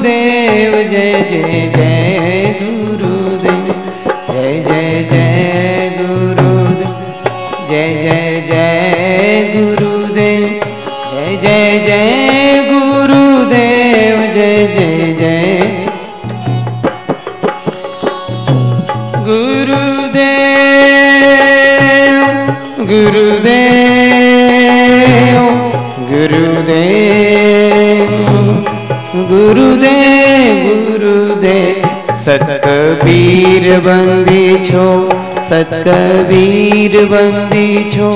गुरुदेव, जय जय जय गुरुदेव, जय जय जय गुरुदेव, जय जय जय गुरुदेव, जय जय जय गुरुदेव, जय जय जय गुरुदेव गुरुदेव। गुरुदेव गुरुदेव। सतकबीर बंदी छो, सतकबीर बंदी छो,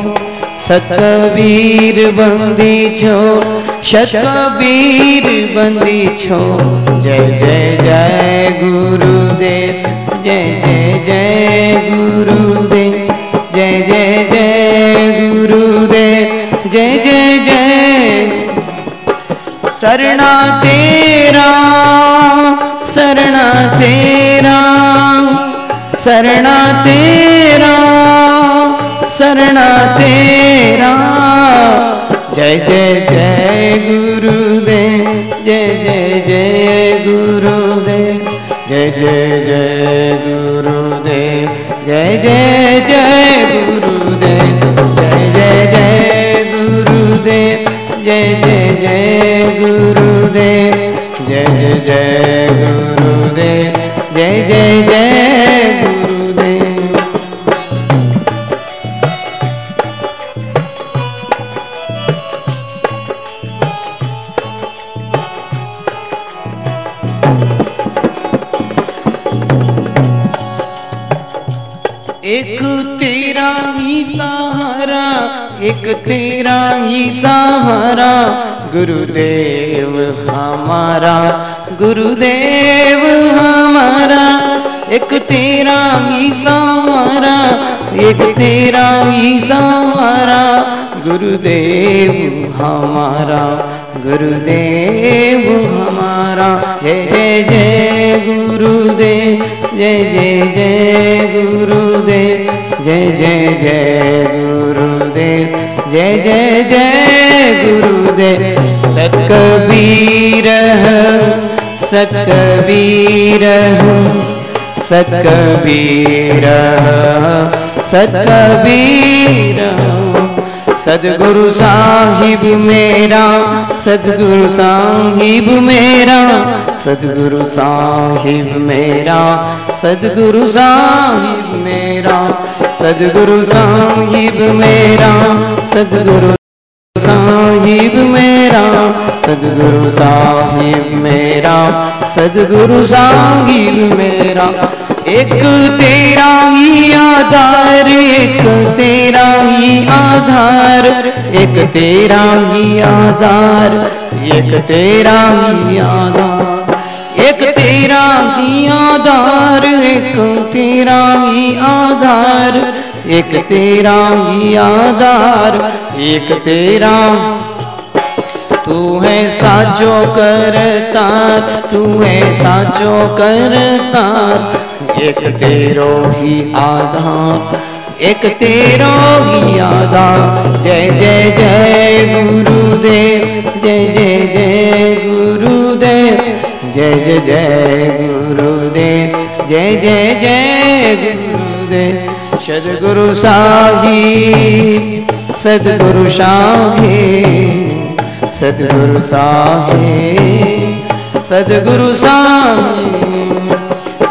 सतकबीर बंदी छो, शतकबीर बंदी छो। जय जय जय गुरुदेव, जय शरणा तेरा शरणा तेरा शरणा तेरा शरणा तेरा। जय जय जय गुरुदेव, जय जय जय गुरुदेव, जय जय जय गुरुदेव, जय जय जय गुरुदेव, जय जय जय गुरुदेव, जय जय जय जय एक तेरा ही सहारा एक तेरा ही सहारा, गुरुदेव हमारा गुरुदेव हमारा। एक तेरा ही सहारा, एक तेरा ही सहारा, गुरुदेव हमारा गुरुदेव हमारा। जय जय जय गुरुदेव, जय जय जय गुरुदेव, जय जय जय गुरुदेव। जय जय जय गुरुदेव। सतकबीर सतकबीर सतकबीर सतकबीर सदगुरु साहिब मेरा, सदगुरु साहिब मेरा, सदगुरु साहिब मेरा, सदगुरु साहिब मेरा, सदगुरु साहिब मेरा, सदगुरु साहिब मेरा, सदगुरु साहिब मेरा, सदगुरु साहिब मेरा। एक तेरा ही एक तेरा ही आधार, एक तेरा ही आधार, एक तेरा ही आधार, एक तेरा ही आधार, एक तेरा ही आधार, एक तेरा तू है साचो करतार तू है साचो करतार एक तेरो ही आधार एक तेरो ही आधार जय जय जय गुरुदेव, जय जय जय गुरुदेव, जय जय जय गुरुदेव, जय जय जय गुरुदेव। सदगुरु साहिब सदगुरु साहिब सदगुरु साहिब सदगुरु साहिब।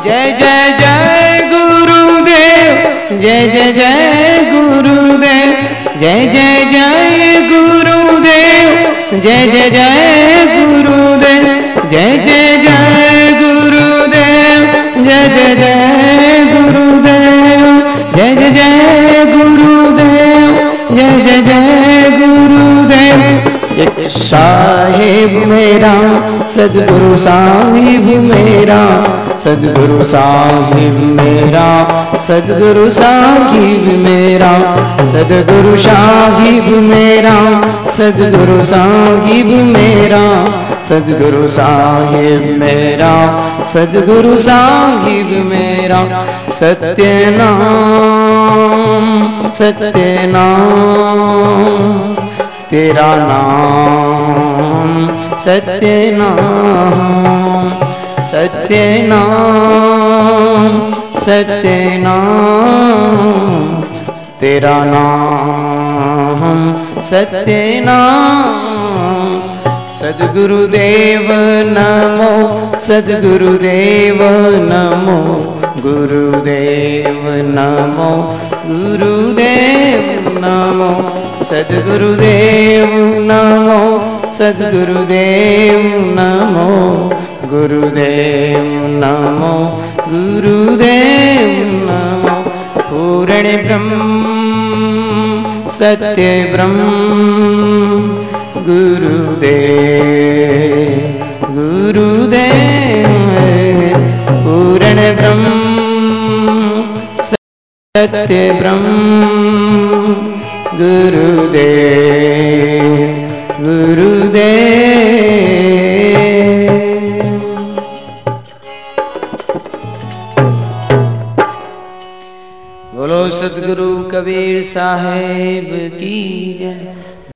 जय जय जय गुरुदेव, जय जय जय गुरुदेव, जय जय जय गुरुदेव, जय जय जय गुरुदेव, जय जय साहिब मेरा, सदगुरु साहिब मेरा, सदगुरु साहिब मेरा, सदगुरु साहिब मेरा, सदगुरु साहिब मेरा, सदगुरु साहिब मेरा, सदगुरु साहिब मेरा, सदगुरु साहिब मेरा, सत्य नाम सत्य नाम। तेरा नाम, सत्य नाम सत्य नाम सत्य नाम, तेरा नाम, सत्य नाम। सदगुरुदेव नमो सदगुरुदेव नमो गुरुदेव नमो गुरुदेव नमो। सदगुरुदेव नमो सदगुरुदेव नमो गुरुदेव नमो गुरुदेव नमो। पूर्ण ब्रह्म सत्य ब्रह्म गुरुदेव गुरुदेव। पूर्ण ब्रह्म सत्य ब्रह्म गुरुदेव गुरुदेव। बोलो सदगुरु कबीर साहेब की जय।